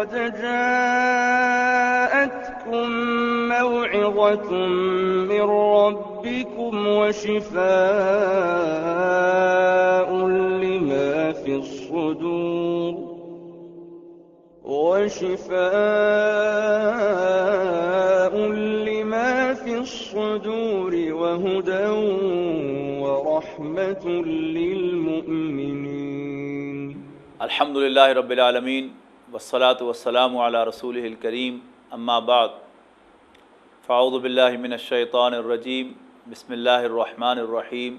قد جاءتكم موعظة من ربكم وشفاء لما في الصدور وشفاء لما في الصدور وهدى ورحمة للمؤمنين. الحمد للہ رب العالمین والصلاة والسلام علی رسول الکریم اما بعد فاعوذ باللہ من الشیطان الرجیم بسم اللہ الرحمن الرحیم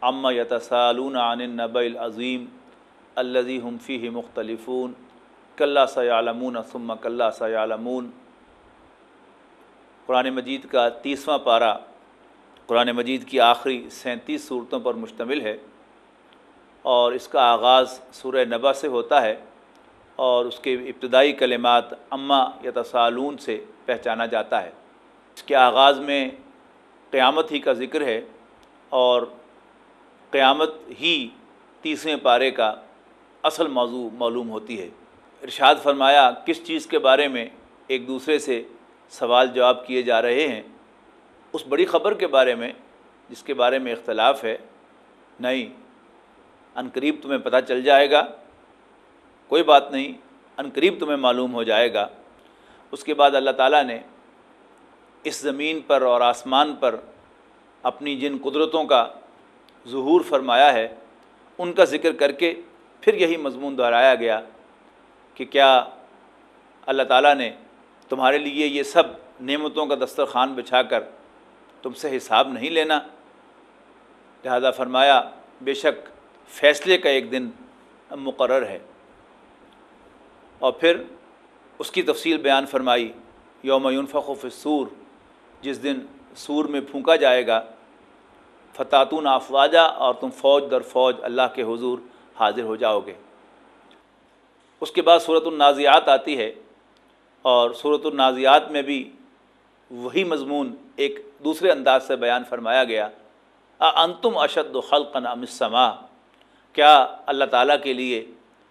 اما یتسالون عن النبع العظیم الذي هم فيه مختلفون. کلا سیعلمون ثم کلا سیعلمون قرآن مجید کا تیسواں پارہ، قرآن مجید کی آخری سینتیس صورتوں پر مشتمل ہے اور اس کا آغاز سورہ نبا سے ہوتا ہے۔ اور اس کے ابتدائی کلمات اما یتسالون سے پہچانا جاتا ہے۔ اس کے آغاز میں قیامت ہی کا ذکر ہے اور قیامت ہی تیسرے پارے کا اصل موضوع معلوم ہوتی ہے۔ ارشاد فرمایا، کس چیز کے بارے میں ایک دوسرے سے سوال جواب کیے جا رہے ہیں؟ اس بڑی خبر کے بارے میں، جس کے بارے میں اختلاف ہے، نہیں عنقریب تمہیں پتہ چل جائے گا۔ کوئی بات نہیں عنقریب تمہیں معلوم ہو جائے گا۔ اس کے بعد اللہ تعالیٰ نے اس زمین پر اور آسمان پر اپنی جن قدرتوں کا ظہور فرمایا ہے، ان کا ذکر کر کے پھر یہی مضمون دہرایا گیا کہ کیا اللہ تعالیٰ نے تمہارے لیے یہ سب نعمتوں کا دسترخوان بچھا کر تم سے حساب نہیں لینا؟ لہذا فرمایا، بے شک فیصلے کا ایک دن مقرر ہے۔ اور پھر اس کی تفصیل بیان فرمائی، یوم ينفخ فی الصور جس دن سور میں پھونکا جائے گا، فتاتون افواجہ اور تم فوج در فوج اللہ کے حضور حاضر ہو جاؤ گے۔ اس کے بعد صورت النازیات آتی ہے، اور صورت النازیات میں بھی وہی مضمون ایک دوسرے انداز سے بیان فرمایا گیا۔ انتم اشد و خلقن ام السما کیا اللہ تعالیٰ کے لیے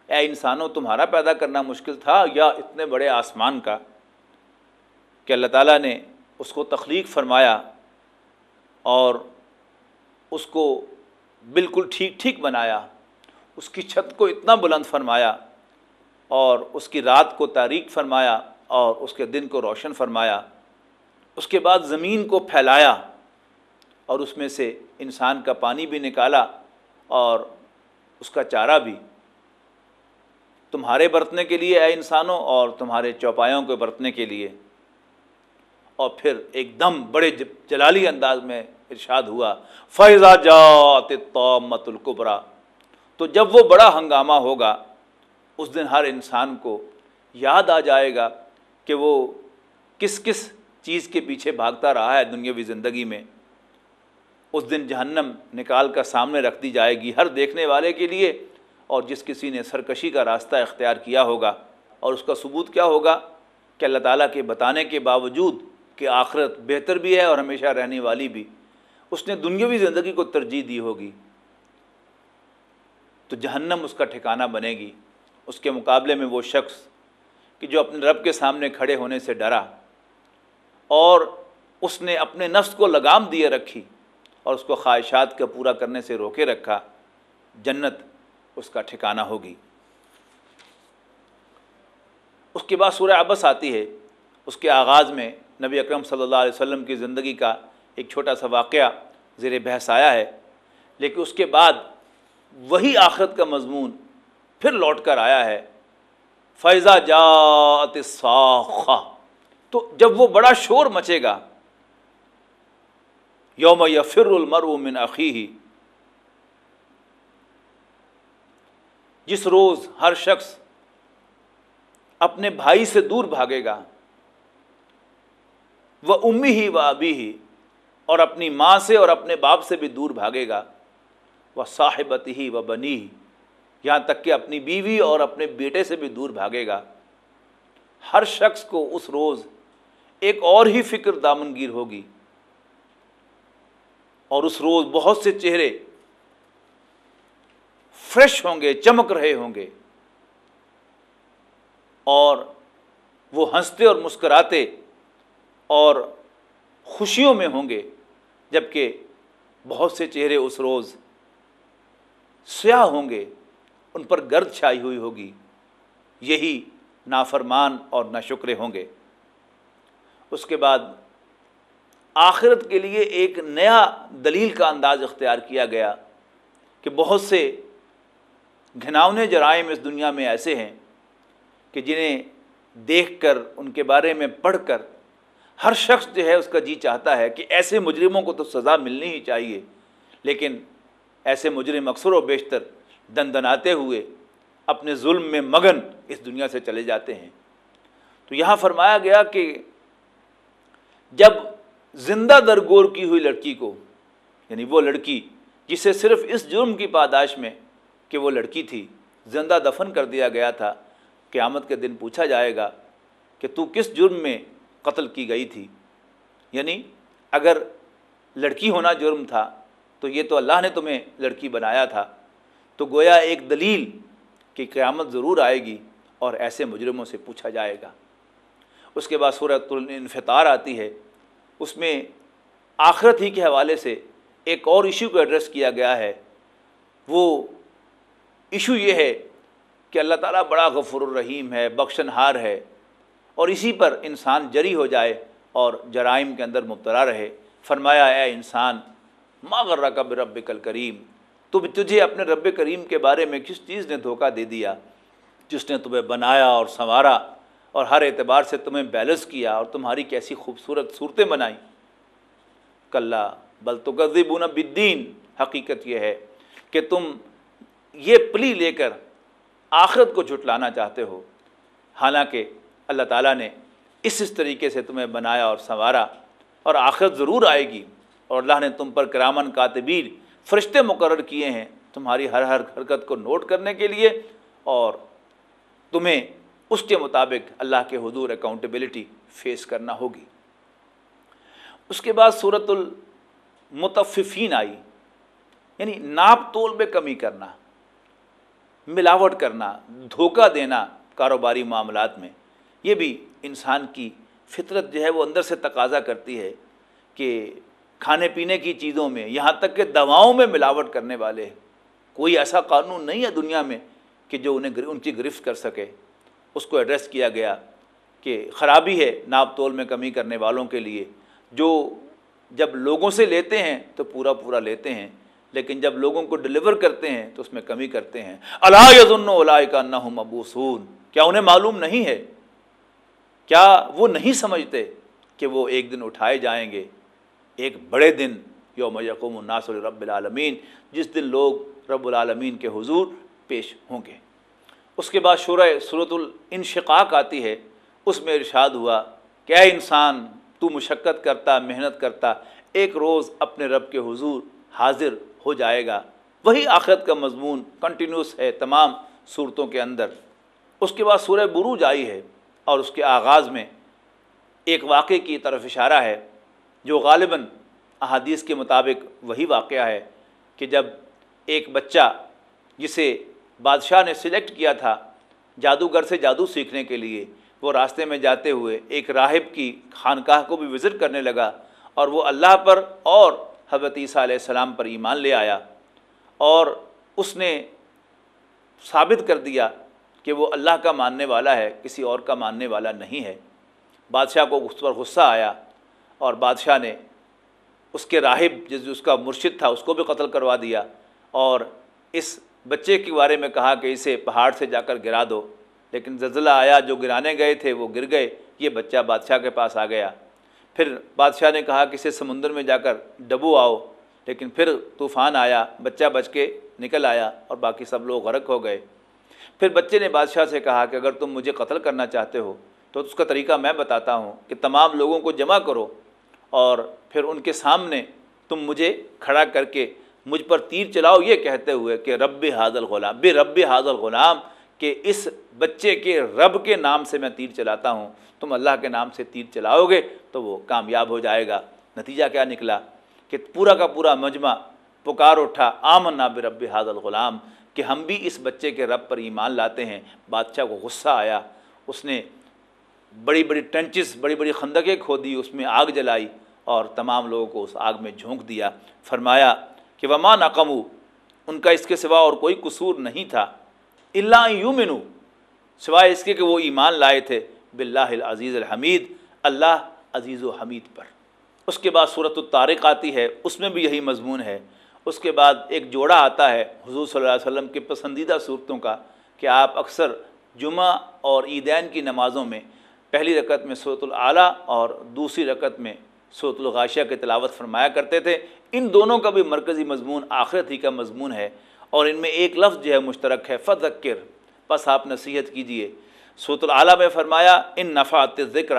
اے انسانوں، تمہارا پیدا کرنا مشکل تھا یا اتنے بڑے آسمان کا؟ کہ اللہ تعالیٰ نے اس کو تخلیق فرمایا اور اس کو بالکل ٹھیک ٹھیک بنایا، اس کی چھت کو اتنا بلند فرمایا اور اس کی رات کو تاریک فرمایا اور اس کے دن کو روشن فرمایا، اس کے بعد زمین کو پھیلایا اور اس میں سے انسان کا پانی بھی نکالا اور اس کا چارہ بھی تمہارے برتنے کے لیے اے انسانوں اور تمہارے چوپایوں کے برتنے کے لیے۔ اور پھر ایک دم بڑے جلالی انداز میں ارشاد ہوا فیضا جات مت القبرا تو جب وہ بڑا ہنگامہ ہوگا، اس دن ہر انسان کو یاد آ جائے گا کہ وہ کس کس چیز کے پیچھے بھاگتا رہا ہے دنیاوی زندگی میں۔ اس دن جہنم نکال کر سامنے رکھ دی جائے گی ہر دیکھنے والے کے لیے۔ اور جس کسی نے سرکشی کا راستہ اختیار کیا ہوگا اور اس کا ثبوت کیا ہوگا کہ اللہ تعالیٰ کے بتانے کے باوجود کہ آخرت بہتر بھی ہے اور ہمیشہ رہنے والی بھی، اس نے دنیاوی زندگی کو ترجیح دی ہوگی۔ تو جہنم اس کا ٹھکانہ بنے گی۔ اس کے مقابلے میں وہ شخص کہ جو اپنے رب کے سامنے کھڑے ہونے سے ڈرا اور اس نے اپنے نفس کو لگام دیے رکھی اور اس کو خواہشات کا پورا کرنے سے روکے رکھا۔ جنت اس کا ٹھکانہ ہوگی۔ اس کے بعد سورہ عبس آتی ہے۔ اس کے آغاز میں نبی اکرم صلی اللہ علیہ وسلم کی زندگی کا ایک چھوٹا سا واقعہ زیر بحث آیا ہے۔ لیکن اس کے بعد وہی آخرت کا مضمون پھر لوٹ کر آیا ہے۔ فیضا جات ساخہ تو جب وہ بڑا شور مچے گا یوم یفر المرء من عقی جس روز ہر شخص اپنے بھائی سے دور بھاگے گا، وہ امی ہی و ابھی ہی اور اپنی ماں سے اور اپنے باپ سے بھی دور بھاگے گا، وہ صاحبت ہی و بنی ہی، یہاں تک کہ اپنی بیوی اور اپنے بیٹے سے بھی دور بھاگے گا۔ ہر شخص کو اس روز ایک اور ہی فکر دامنگیر ہوگی اور اس روز بہت سے چہرے فریش ہوں گے، چمک رہے ہوں گے۔ اور وہ ہنستے اور مسکراتے اور خوشیوں میں ہوں گے جبکہ بہت سے چہرے اس روز سیاہ ہوں گے، ان پر گرد چھائی ہوئی ہوگی۔ یہی نافرمان اور ناشکرے ہوں گے۔ اس کے بعد آخرت کے لیے ایک نیا دلیل کا انداز اختیار کیا گیا کہ بہت سے گھناؤنے جرائم اس دنیا میں ایسے ہیں کہ جنہیں دیکھ کر، ان کے بارے میں پڑھ کر ہر شخص جو ہے اس کا جی چاہتا ہے کہ ایسے مجرموں کو تو سزا ملنی ہی چاہیے۔ لیکن ایسے مجرم اکثر و بیشتر دن دناتے ہوئے اپنے ظلم میں مگن اس دنیا سے چلے جاتے ہیں۔ تو یہاں فرمایا گیا کہ جب زندہ درگور کی ہوئی لڑکی کو یعنی وہ لڑکی جسے صرف اس جرم کی پاداش میں کہ وہ لڑکی تھی، زندہ دفن کر دیا گیا تھا۔ قیامت کے دن پوچھا جائے گا کہ تو کس جرم میں قتل کی گئی تھی۔ یعنی اگر لڑکی ہونا جرم تھا، تو یہ تو اللہ نے تمہیں لڑکی بنایا تھا۔ تو گویا ایک دلیل کہ قیامت ضرور آئے گی اور ایسے مجرموں سے پوچھا جائے گا۔ اس کے بعد صورت الانفطار آتی ہے۔ اس میں آخرت ہی کے حوالے سے ایک اور ایشو کو ایڈریس کیا گیا ہے۔ وہ ایشو یہ ہے کہ اللہ تعالیٰ بڑا غفر الرحیم ہے بخشن ہار ہے اور اسی پر انسان جری ہو جائے اور جرائم کے اندر مبتلا رہے۔ فرمایا، اے انسان، ما غرہ کا رب کل کریم تو تجھے اپنے رب کریم کے بارے میں کس چیز نے دھوکہ دے دیا؟ جس نے تمہیں بنایا اور سنوارا اور ہر اعتبار سے تمہیں بیلنس کیا اور تمہاری کیسی خوبصورت صورتیں بنائیں۔ کلّا، بل تو غذیبون بدین حقیقت یہ ہے کہ تم یہ پلی لے کر آخرت کو جھٹلانا چاہتے ہو۔ حالانکہ اللہ تعالیٰ نے اس اس طریقے سے تمہیں بنایا اور سنوارا اور آخرت ضرور آئے گی اور اللہ نے تم پر کرامن کاتبین فرشتے مقرر کیے ہیں تمہاری ہر ہر حرکت کو نوٹ کرنے کے لیے اور تمہیں اس کے مطابق اللہ کے حضور اکاؤنٹیبلٹی فیس کرنا ہوگی۔ اس کے بعد صورت المتففین آئی یعنی ناپ تول میں کمی کرنا۔ ملاوٹ کرنا، دھوکہ دینا کاروباری معاملات میں، یہ بھی انسان کی فطرت جو ہے وہ اندر سے تقاضا کرتی ہے کہ کھانے پینے کی چیزوں میں، یہاں تک کہ دواؤں میں ملاوٹ کرنے والے کوئی ایسا قانون نہیں ہے دنیا میں کہ جو انہیں ان کی گرفت کر سکے۔ اس کو ایڈریس کیا گیا کہ خرابی ہے ناپ تول میں کمی کرنے والوں کے لیے۔ جو جب لوگوں سے لیتے ہیں تو پورا پورا لیتے ہیں۔ لیکن جب لوگوں کو ڈلیور کرتے ہیں تو اس میں کمی کرتے ہیں۔ اللہ یزن کا نہ مبوسون کیا انہیں معلوم نہیں ہے؟ کیا وہ نہیں سمجھتے کہ وہ ایک دن اٹھائے جائیں گے؟ ایک بڑے دن، یوم یقوم الناصر رب العالمین۔ جس دن لوگ رب العالمین کے حضور پیش ہوں گے۔ اس کے بعد شرح صورت الانشقاق آتی ہے۔ اس میں ارشاد ہوا کہ اے انسان، تو مشقت کرتا، محنت کرتا، ایک روز اپنے رب کے حضور حاضر ہو جائے گا۔ وہی آخرت کا مضمون کنٹینیوس ہے تمام صورتوں کے اندر۔ اس کے بعد سورہ بروج آئی ہے اور اس کے آغاز میں ایک واقعے کی طرف اشارہ ہے، جو غالباً احادیث کے مطابق وہی واقعہ ہے کہ جب ایک بچہ جسے بادشاہ نے سلیکٹ کیا تھا جادوگر سے جادو سیکھنے کے لیے، وہ راستے میں جاتے ہوئے ایک راہب کی خانقاہ کو بھی وزٹ کرنے لگا اور وہ اللہ پر اور حضرت عیسیٰ علیہ السلام پر ایمان لے آیا اور اس نے ثابت کر دیا کہ وہ اللہ کا ماننے والا ہے، کسی اور کا ماننے والا نہیں ہے۔ بادشاہ کو اس پر غصہ آیا اور بادشاہ نے اس کے راہب، جس اس کا مرشد تھا، اس کو بھی قتل کروا دیا اور اس بچے کے بارے میں کہا کہ اسے پہاڑ سے جا کر گرا دو۔ لیکن زلزلہ آیا، جو گرانے گئے تھے، وہ گر گئے۔ یہ بچہ بادشاہ کے پاس آ گیا۔ پھر بادشاہ نے کہا کہ اسے سمندر میں جا کر ڈبو آؤ، لیکن پھر طوفان آیا، بچہ بچ کے نکل آیا اور باقی سب لوگ غرق ہو گئے۔ پھر بچے نے بادشاہ سے کہا کہ اگر تم مجھے قتل کرنا چاہتے ہو، تو اس کا طریقہ میں بتاتا ہوں کہ تمام لوگوں کو جمع کرو اور پھر ان کے سامنے تم مجھے کھڑا کر کے مجھ پر تیر چلاؤ۔ یہ کہتے ہوئے کہ رب حاضل غلام بے رب حاضل غلام کہ اس بچے کے رب کے نام سے میں تیر چلاتا ہوں، تم اللہ کے نام سے تیر چلاؤ گے تو وہ کامیاب ہو جائے گا۔ نتیجہ کیا نکلا؟ کہ پورا کا پورا مجمع پکار اٹھا آمن ناب رب حاضل غلام کہ ہم بھی اس بچے کے رب پر ایمان لاتے ہیں۔ بادشاہ کو غصہ آیا، اس نے بڑی بڑی ٹنچز، بڑی بڑی خندقیں کھودی اس میں آگ جلائی اور تمام لوگوں کو اس آگ میں جھونک دیا۔ فرمایا کہ وما نقمو، ان کا اس کے سوا اور کوئی قصور نہیں تھا۔ اللہ یومنو سوائے اس کے کہ وہ ایمان لائے تھے باللہ العزیز الحمید، اللہ عزیز و حمید پر۔ اس کے بعد صورت الطارق آتی ہے، اس میں بھی یہی مضمون ہے۔ اس کے بعد ایک جوڑا آتا ہے حضور صلی اللہ علیہ وسلم کے پسندیدہ صورتوں کا کہ آپ اکثر جمعہ اور عیدین کی نمازوں میں پہلی رکعت میں صورت العلیٰ اور دوسری رکعت میں صورت الغاشیہ کے تلاوت فرمایا کرتے تھے۔ ان دونوں کا بھی مرکزی مضمون آخرت ہی کا مضمون ہے اور ان میں ایک لفظ جو ہے مشترک ہے، فذکر۔ بس آپ نصیحت کیجیے۔ صورت العلیٰ میں فرمایا، ان نفعات ذکر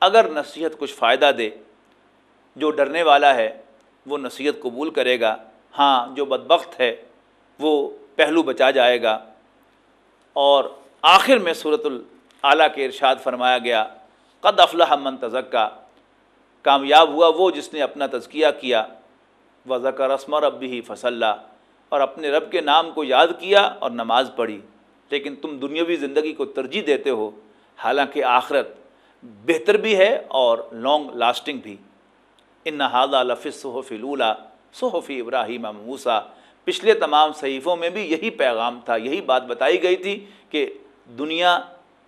اگر نصیحت کچھ فائدہ دے، جو ڈرنے والا ہے، وہ نصیحت قبول کرے گا۔ ہاں جو بدبخت ہے، وہ پہلو بچا جائے گا۔ اور آخر میں صورت العلیٰ کے ارشاد فرمایا گیا، قد افلح من تزکا۔ کامیاب ہوا وہ جس نے اپنا تزکیہ کیا۔ وضا رسم رب بھی فصلہ اور اپنے رب کے نام کو یاد کیا اور نماز پڑھی۔ لیکن تم دنیاوی زندگی کو ترجیح دیتے ہو، حالانکہ آخرت بہتر بھی ہے اور لانگ لاسٹنگ بھی۔ ان نہاد لفظ صحف لولا صحف ابراہیم موسا پچھلے تمام صحیفوں میں بھی یہی پیغام تھا، یہی بات بتائی گئی تھی کہ دنیا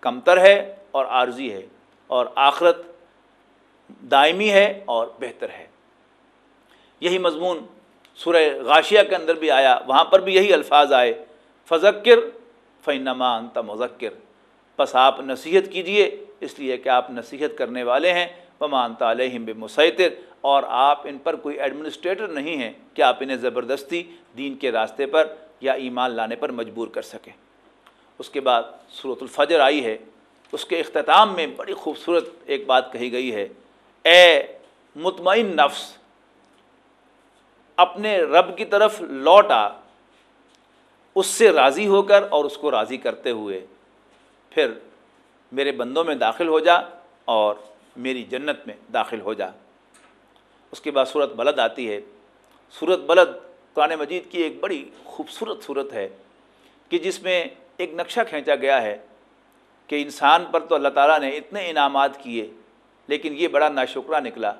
کمتر ہے اور عارضی ہے اور آخرت دائمی ہے اور بہتر ہے۔ یہی مضمون سورہ غاشیہ کے اندر بھی آیا، وہاں پر بھی یہی الفاظ آئے، فذکر فینما انت مذکر بس آپ نصیحت کیجیے، اس لیے کہ آپ نصیحت کرنے والے ہیں۔ پمانت علیہم بمسیطر اور آپ ان پر کوئی ایڈمنسٹریٹر نہیں ہیں کہ آپ انہیں زبردستی دین کے راستے پر یا ایمان لانے پر مجبور کر سکیں۔ اس کے بعد صورت الفجر آئی ہے۔ اس کے اختتام میں بڑی خوبصورت ایک بات کہی گئی ہے۔ اے مطمئن نفس، اپنے رب کی طرف لوٹ آ اس سے راضی ہو کر اور اس کو راضی کرتے ہوئے پھر میرے بندوں میں داخل ہو جا اور میری جنت میں داخل ہو جا۔ اس کے بعد صورت بلد آتی ہے۔ صورت بلد قرآن مجید کی ایک بڑی خوبصورت صورت ہے کہ جس میں ایک نقشہ کھینچا گیا ہے کہ انسان پر تو اللہ تعالیٰ نے اتنے انعامات کیے، لیکن یہ بڑا ناشکرہ نکلا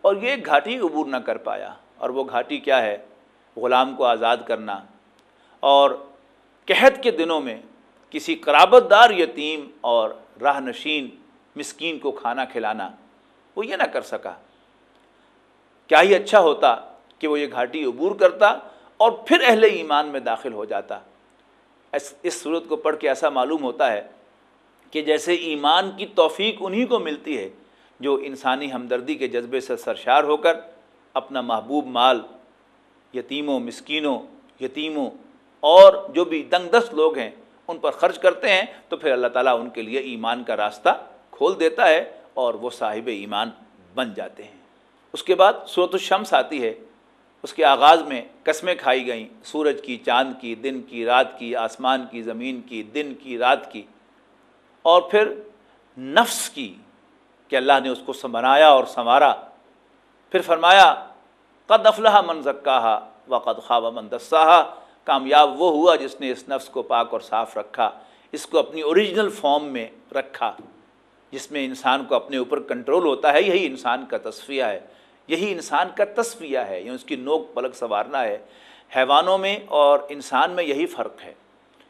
اور یہ ایک گھاٹی عبور نہ کر پایا۔ اور وہ گھاٹی کیا ہے؟ غلام کو آزاد کرنا۔ اور قحط کے دنوں میں کسی قرابت دار یتیم اور راہ نشین مسکین کو کھانا کھلانا وہ یہ نہ کر سکا۔ کیا ہی اچھا ہوتا کہ وہ یہ گھاٹی عبور کرتا اور پھر اہل ایمان میں داخل ہو جاتا۔ اس صورت کو پڑھ کے ایسا معلوم ہوتا ہے کہ جیسے ایمان کی توفیق انہی کو ملتی ہے جو انسانی ہمدردی کے جذبے سے سرشار ہو کر اپنا محبوب مال یتیموں، مسکینوں، یتیموں اور جو بھی دنگ دست لوگ ہیں، ان پر خرچ کرتے ہیں، تو پھر اللہ تعالیٰ ان کے لیے ایمان کا راستہ کھول دیتا ہے اور وہ صاحب ایمان بن جاتے ہیں۔ اس کے بعد صورت الشمس آتی ہے۔ اس کے آغاز میں قسمیں کھائی گئیں، سورج کی، چاند کی، دن کی، رات کی، آسمان کی، زمین کی، دن کی، رات کی۔ اور پھر نفس کی، کہ اللہ نے اس کو بنایا اور سنوارا۔ پھر فرمایا، قد افلاح من زکاہا و قد خواب من دساہا کامیاب وہ ہوا جس نے اس نفس کو پاک اور صاف رکھا، اس کو اپنی اوریجنل فارم میں رکھا، جس میں انسان کو اپنے اوپر کنٹرول ہوتا ہے، یہی انسان کا تصفیہ ہے۔ یہی انسان کا تصفیہ ہے یہ اس کی نوک پلک سنوارنا ہے۔ حیوانوں میں اور انسان میں یہی فرق ہے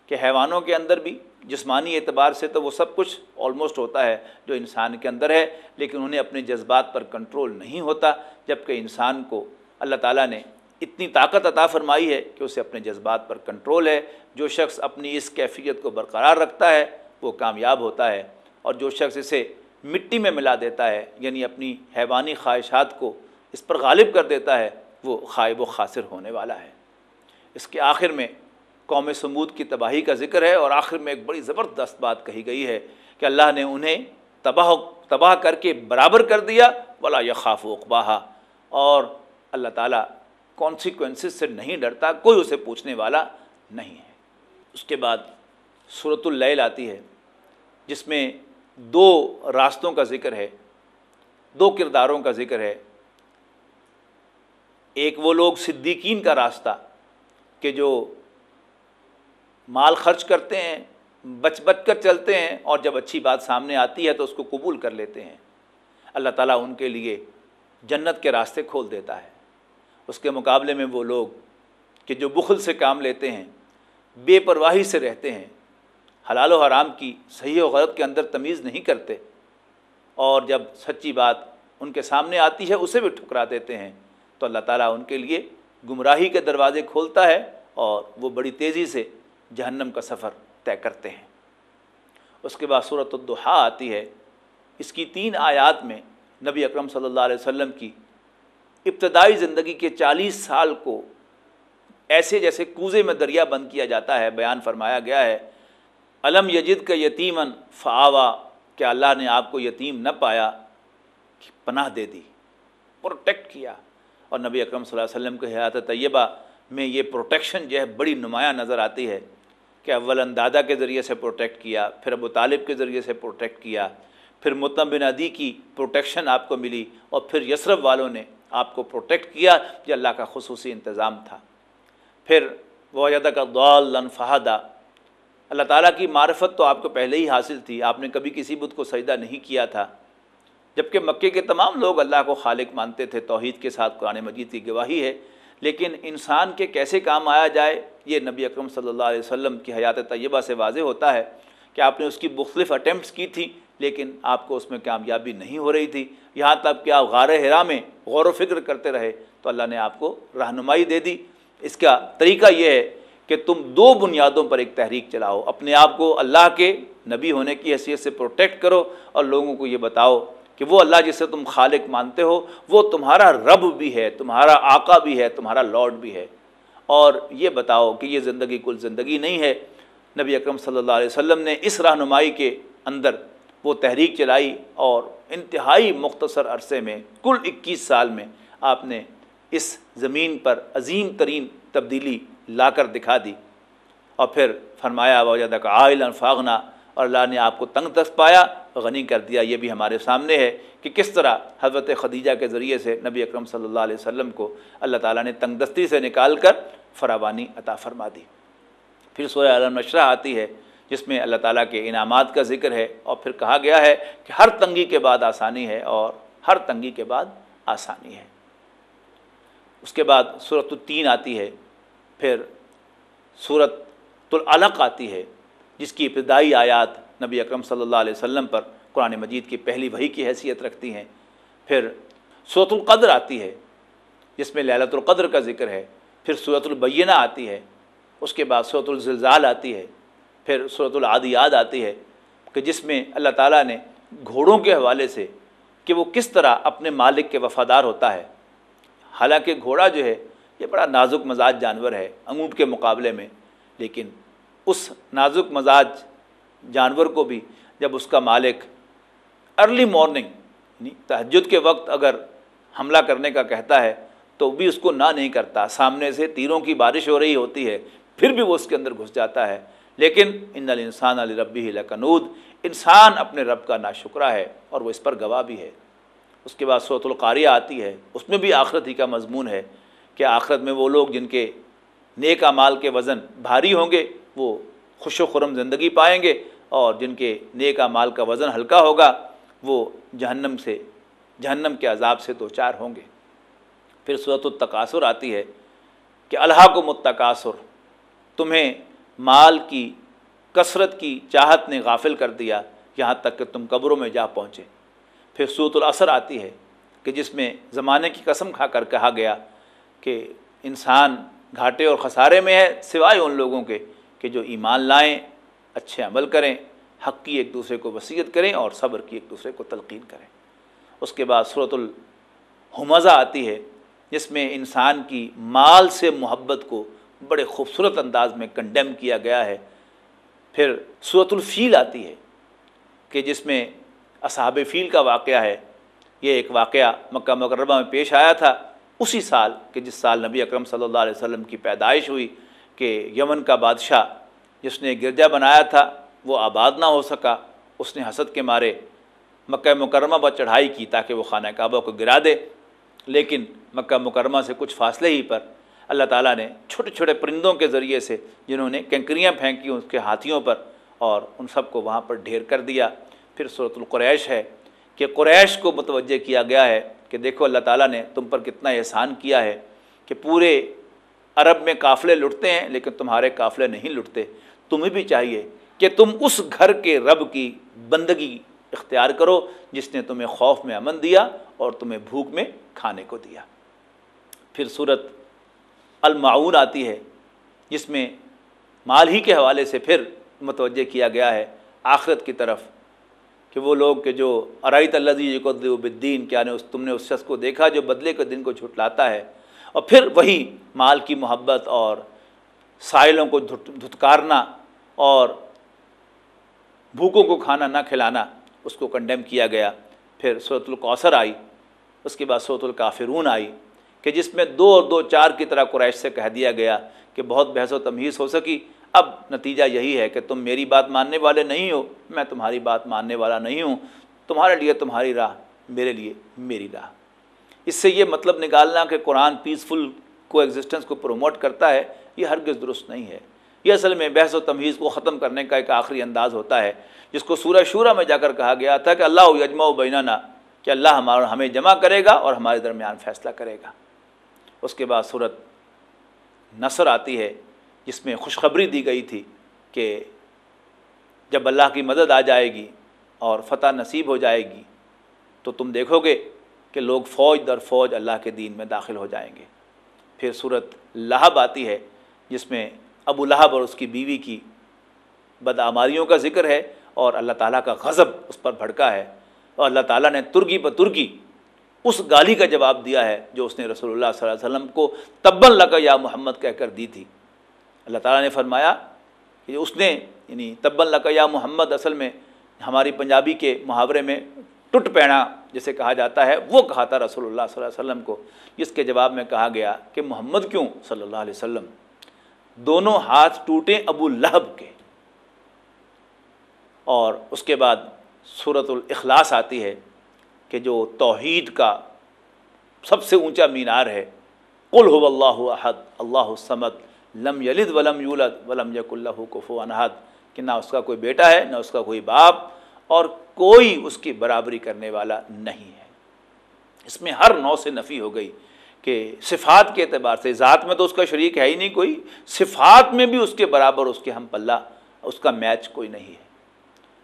کہ حیوانوں کے اندر بھی جسمانی اعتبار سے تو وہ سب کچھ آلموسٹ ہوتا ہے جو انسان کے اندر ہے، لیکن انہیں اپنے جذبات پر کنٹرول نہیں ہوتا، جبکہ انسان کو اللہ تعالیٰ نے اتنی طاقت عطا فرمائی ہے کہ اسے اپنے جذبات پر کنٹرول ہے۔ جو شخص اپنی اس کیفیت کو برقرار رکھتا ہے، وہ کامیاب ہوتا ہے۔ اور جو شخص اسے مٹی میں ملا دیتا ہے یعنی اپنی حیوانی خواہشات کو اس پر غالب کر دیتا ہے، وہ خائب و خاصر ہونے والا ہے۔ اس کے آخر میں قوم سمود کی تباہی کا ذکر ہے اور آخر میں ایک بڑی زبردست بات کہی گئی ہے کہ اللہ نے انہیں تباہ تباہ کر کے برابر کر دیا بلا یخاف و اقباہا اور اللہ تعالیٰ کانسیکوینسز سے نہیں ڈرتا، کوئی اسے پوچھنے والا نہیں ہے۔ اس کے بعد صورت اللیل آتی ہے، جس میں دو راستوں کا ذکر ہے، دو کرداروں کا ذکر ہے۔ ایک وہ لوگ صدیقین کا راستہ، کہ جو مال خرچ کرتے ہیں، بچ بچ کر چلتے ہیں، اور جب اچھی بات سامنے آتی ہے تو اس کو قبول کر لیتے ہیں۔ اللہ تعالیٰ ان کے لیے جنت کے راستے کھول دیتا ہے۔ اس کے مقابلے میں وہ لوگ کہ جو بخل سے کام لیتے ہیں، بے پرواہی سے رہتے ہیں، حلال و حرام کی صحیح و غلط کے اندر تمیز نہیں کرتے اور جب سچی بات ان کے سامنے آتی ہے، اسے بھی ٹھکرا دیتے ہیں، تو اللہ تعالیٰ ان کے لیے گمراہی کے دروازے کھولتا ہے اور وہ بڑی تیزی سے جہنم کا سفر طے کرتے ہیں۔ اس کے بعد صورت الدحا آتی ہے۔ اس کی تین آیات میں نبی اکرم صلی اللہ علیہ وسلم کی ابتدائی زندگی کے چالیس سال کو ایسے جیسے کوزے میں دریا بند کیا جاتا ہے، بیان فرمایا گیا ہے۔ علم یجد کا یتیمن فعوا کہ اللہ نے آپ کو یتیم نہ پایا؟ پناہ دے دی، پروٹیکٹ کیا۔ اور نبی اکرم صلی اللہ علیہ وسلم کے حیات طیبہ میں یہ پروٹیکشن جو ہے بڑی نمایاں نظر آتی ہے کہ اول دادا کے ذریعے سے پروٹیکٹ کیا، پھر ابو طالب کے ذریعے سے پروٹیکٹ کیا، پھر بن عدی کی پروٹیکشن آپ کو ملی، اور پھر یسرف والوں نے آپ کو پروٹیکٹ کیا یہ اللہ کا خصوصی انتظام تھا۔ پھر وہ کا دول فہدہ اللہ تعالیٰ کی معرفت تو آپ کو پہلے ہی حاصل تھی، آپ نے کبھی کسی بدھ کو سجدہ نہیں کیا تھا۔ جبکہ مکے کے تمام لوگ اللہ کو خالق مانتے تھے، توحید کے ساتھ قرآن مجید کی گواہی ہے۔ لیکن انسان کے کیسے کام آیا جائے، یہ نبی اکرم صلی اللہ علیہ وسلم کی حیات طیبہ سے واضح ہوتا ہے کہ آپ نے اس کی مختلف اٹیمپٹس کی تھی، لیکن آپ کو اس میں کامیابی نہیں ہو رہی تھی۔ یہاں تک کہ آپ غار ہرا میں غور و فکر کرتے رہے تو اللہ نے آپ کو رہنمائی دے دی۔ اس کا طریقہ یہ ہے کہ تم دو بنیادوں پر ایک تحریک چلاؤ۔ اپنے آپ کو اللہ کے نبی ہونے کی حیثیت سے پروٹیکٹ کرو اور لوگوں کو یہ بتاؤ کہ وہ اللہ جسے تم خالق مانتے ہو، وہ تمہارا رب بھی ہے، تمہارا آقا بھی ہے، تمہارا لارڈ بھی ہے۔ اور یہ بتاؤ کہ یہ زندگی کل زندگی نہیں ہے۔ نبی اکرم صلی اللہ علیہ وسلم نے اس رہنمائی کے اندر وہ تحریک چلائی اور انتہائی مختصر عرصے میں، کل اکیس سال میں آپ نے اس زمین پر عظیم ترین تبدیلی لا کر دکھا دی۔ اور پھر فرمایا وجہ کا عائل فاغنا اور اللہ نے آپ کو تنگ دست پایا، غنی کر دیا۔ یہ بھی ہمارے سامنے ہے کہ کس طرح حضرت خدیجہ کے ذریعے سے نبی اکرم صلی اللہ علیہ وسلم کو اللہ تعالیٰ نے تنگ دستی سے نکال کر فراوانی عطا فرما دی۔ پھر سورہ علم نشرہ آتی ہے جس میں اللہ تعالیٰ کے انعامات کا ذکر ہے اور پھر کہا گیا ہے کہ ہر تنگی کے بعد آسانی ہے اور ہر تنگی کے بعد آسانی ہے۔ اس کے بعد صورت التین آتی ہے، پھر صورت العلق آتی ہے، جس کی ابتدائی آیات نبی اکرم صلی اللہ علیہ وسلم پر قرآن مجید کی پہلی وہی کی حیثیت رکھتی ہیں۔ پھر صورت القدر آتی ہے، جس میں للت القدر کا ذکر ہے۔ پھر صورت البینہ آتی ہے، اس کے بعد صورت الزلزال آتی ہے۔ پھر صورت العادیات آتی ہے کہ جس میں اللہ تعالیٰ نے گھوڑوں کے حوالے سے کہ وہ کس طرح اپنے مالک کے وفادار ہوتا ہے۔ حالانکہ گھوڑا جو ہے، یہ بڑا نازک مزاج جانور ہے انگوٹ کے مقابلے میں۔ لیکن اس نازک مزاج جانور کو بھی جب اس کا مالک ارلی یعنی مارننگ تہجد کے وقت اگر حملہ کرنے کا کہتا ہے، تو بھی اس کو نہ نہیں کرتا۔ سامنے سے تیروں کی بارش ہو رہی ہوتی ہے، پھر بھی وہ اس کے اندر گھس جاتا ہے۔ لیکن ان الانسان علی ربی لکنود، انسان اپنے رب کا ناشکرہ ہے اور وہ اس پر گواہ بھی ہے۔ اس کے بعد صوت القاریہ آتی ہے، اس میں بھی آخرت ہی کا مضمون ہے کہ آخرت میں وہ لوگ جن کے نیک مال کے وزن بھاری ہوں گے، وہ خوش و خرم زندگی پائیں گے اور جن کے نیک مال کا وزن ہلکا ہوگا، وہ جہنم سے، جہنم کے عذاب سے دو چار ہوں گے۔ پھر صورت التقاصر آتی ہے کہ اللہ کو متقاصر تمہیں مال کی، کثرت کی چاہت نے غافل کر دیا، یہاں تک کہ تم قبروں میں جا پہنچے۔ پھر صورت الاثر آتی ہے کہ جس میں زمانے کی قسم کھا کر کہا گیا کہ انسان گھاٹے اور خسارے میں ہے، سوائے ان لوگوں کے کہ جو ایمان لائیں، اچھے عمل کریں، حق کی ایک دوسرے کو وصیت کریں اور صبر کی ایک دوسرے کو تلقین کریں۔ اس کے بعد صورت الحمزہ آتی ہے جس میں انسان کی مال سے محبت کو بڑے خوبصورت انداز میں کنڈیم کیا گیا ہے۔ پھر صورت الفیل آتی ہے کہ جس میں اصحاب فیل کا واقعہ ہے۔ یہ ایک واقعہ مکہ مکرمہ میں پیش آیا تھا۔ اسی سال کہ جس سال نبی اکرم صلی اللہ علیہ وسلم کی پیدائش ہوئی کہ یمن کا بادشاہ جس نے گرجا بنایا تھا وہ آباد نہ ہو سکا۔ اس نے حسد کے مارے مکہ مکرمہ پر چڑھائی کی تاکہ وہ خانہ کعبہ کو گرا دے۔ لیکن مکہ مکرمہ سے کچھ فاصلے ہی پر اللہ تعالیٰ نے چھوٹے چھوٹے پرندوں کے ذریعے سے جنہوں نے کنکریاں پھینکی اس کے ہاتھیوں پر اور ان سب کو وہاں پر ڈھیر کر دیا۔ پھر صورت القریش ہے کہ قریش کو متوجہ کیا گیا ہے کہ دیکھو اللہ تعالیٰ نے تم پر کتنا احسان کیا ہے کہ پورے عرب میں قافلے لٹتے ہیں لیکن تمہارے قافلے نہیں لٹتے۔ تمہیں بھی چاہیے کہ تم اس گھر کے رب کی بندگی اختیار کرو جس نے تمہیں خوف میں امن دیا اور تمہیں بھوک میں کھانے کو دیا۔ پھر صورت المعون آتی ہے، جس میں مال ہی کے حوالے سے پھر متوجہ کیا گیا ہے آخرت کی طرف، کہ وہ لوگ کہ جو ارائیت اللہ کو بدین کیا نے اس تم نے اس شخص کو دیکھا جو بدلے کے دن کو جھٹلاتا ہے؟ اور پھر وہی مال کی محبت اور سائلوں کو دھتکارنا اور بھوکوں کو کھانا نہ کھلانا اس کو کنڈیم کیا گیا۔ پھر صورت القوثر آئی، اس کے بعد صورت الکافرون آئی۔ کہ جس میں دو اور دو چار کی طرح قریش سے کہہ دیا گیا کہ بہت بحث و تمہیز ہو سکی۔ اب نتیجہ یہی ہے کہ تم میری بات ماننے والے نہیں ہو، میں تمہاری بات ماننے والا نہیں ہوں۔ تمہارے لیے تمہاری راہ، میرے لیے میری راہ۔ اس سے یہ مطلب نکالنا کہ قرآن پیسفل کو ایگزسٹنس کو پروموٹ کرتا ہے، یہ ہرگز درست نہیں ہے۔ یہ اصل میں بحث و تمیز کو ختم کرنے کا ایک آخری انداز ہوتا ہے، جس کو سورہ شورہ میں جا کر کہا گیا تھا کہ اللہ یجما و بیننا، کہ اللہ ہمارا ہمیں جمع کرے گا اور ہمارے درمیان فیصلہ کرے گا۔ اس کے بعد صورت نثر آتی ہے، جس میں خوشخبری دی گئی تھی کہ جب اللہ کی مدد آ جائے گی اور فتح نصیب ہو جائے گی، تو تم دیکھو گے کہ لوگ فوج در فوج اللہ کے دین میں داخل ہو جائیں گے۔ پھر صورت لہب آتی ہے، جس میں ابو لہب اور اس کی بیوی کی بدعماریوں کا ذکر ہے اور اللہ تعالیٰ کا غضب اس پر بھڑکا ہے۔ اور اللہ تعالیٰ نے ترگی بترگی اس گالی کا جواب دیا ہے جو اس نے رسول اللہ صلی اللہ علیہ وسلم کو تبن لگا یا محمد کہہ کر دی تھی۔ اللہ تعالیٰ نے فرمایا کہ اس نے یعنی تبن لگا یا محمد اصل میں ہماری پنجابی کے محاورے میں ٹٹ پینا جسے کہا جاتا ہے، وہ کہا تھا رسول اللہ صلی اللہ علیہ وسلم کو، جس کے جواب میں کہا گیا کہ محمد کیوں؟ صلی اللہ علیہ وسلم۔ دونوں ہاتھ ٹوٹے ابو لہب کے۔ اور اس کے بعد صورت الاخلاص آتی ہے۔ کہ جو توحید کا سب سے اونچا مینار ہے، قل ہو اللہ احد، اللہ سمت لم یلد ولم یولد، ولم یک اللہ کفو انحد کہ نہ اس کا کوئی بیٹا ہے، نہ اس کا کوئی باپ، اور کوئی اس کی برابری کرنے والا نہیں ہے۔ اس میں ہر نو سے نفی ہو گئی کہ صفات کے اعتبار سے، ذات میں تو اس کا شریک ہے ہی نہیں کوئی، صفات میں بھی اس کے برابر اس کے ہم پلہ، اس کا میچ کوئی نہیں ہے۔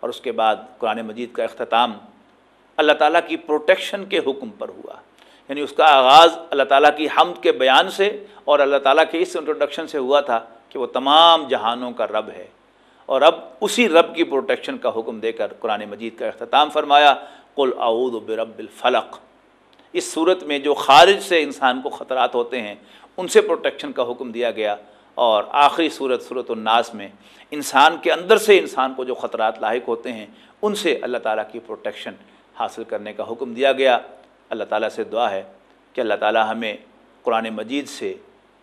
اور اس کے بعد قرآن مجید کا اختتام اللہ تعالیٰ کی پروٹیکشن کے حکم پر ہوا۔ یعنی اس کا آغاز اللہ تعالیٰ کی حمد کے بیان سے اور اللہ تعالیٰ کے اس انٹروڈکشن سے ہوا تھا کہ وہ تمام جہانوں کا رب ہے۔ اور اب اسی رب کی پروٹیکشن کا حکم دے کر قرآن مجید کا اختتام فرمایا، قل اعوذ برب الفلق۔ اس صورت میں جو خارج سے انسان کو خطرات ہوتے ہیں، ان سے پروٹیکشن کا حکم دیا گیا۔ اور آخری صورت صورت الناس میں انسان کے اندر سے انسان کو جو خطرات لاحق ہوتے ہیں، ان سے اللہ تعالیٰ کی پروٹیکشن حاصل کرنے کا حکم دیا گیا۔ اللہ تعالیٰ سے دعا ہے کہ اللہ تعالیٰ ہمیں قرآن مجید سے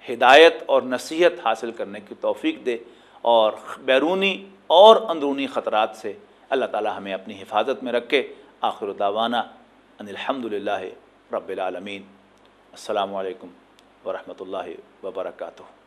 ہدایت اور نصیحت حاصل کرنے کی توفیق دے اور بیرونی اور اندرونی خطرات سے اللہ تعالیٰ ہمیں اپنی حفاظت میں رکھے۔ آخر داوانہ ان الحمد للہ رب العالمین۔ السلام علیکم ورحمۃ اللہ وبرکاتہ۔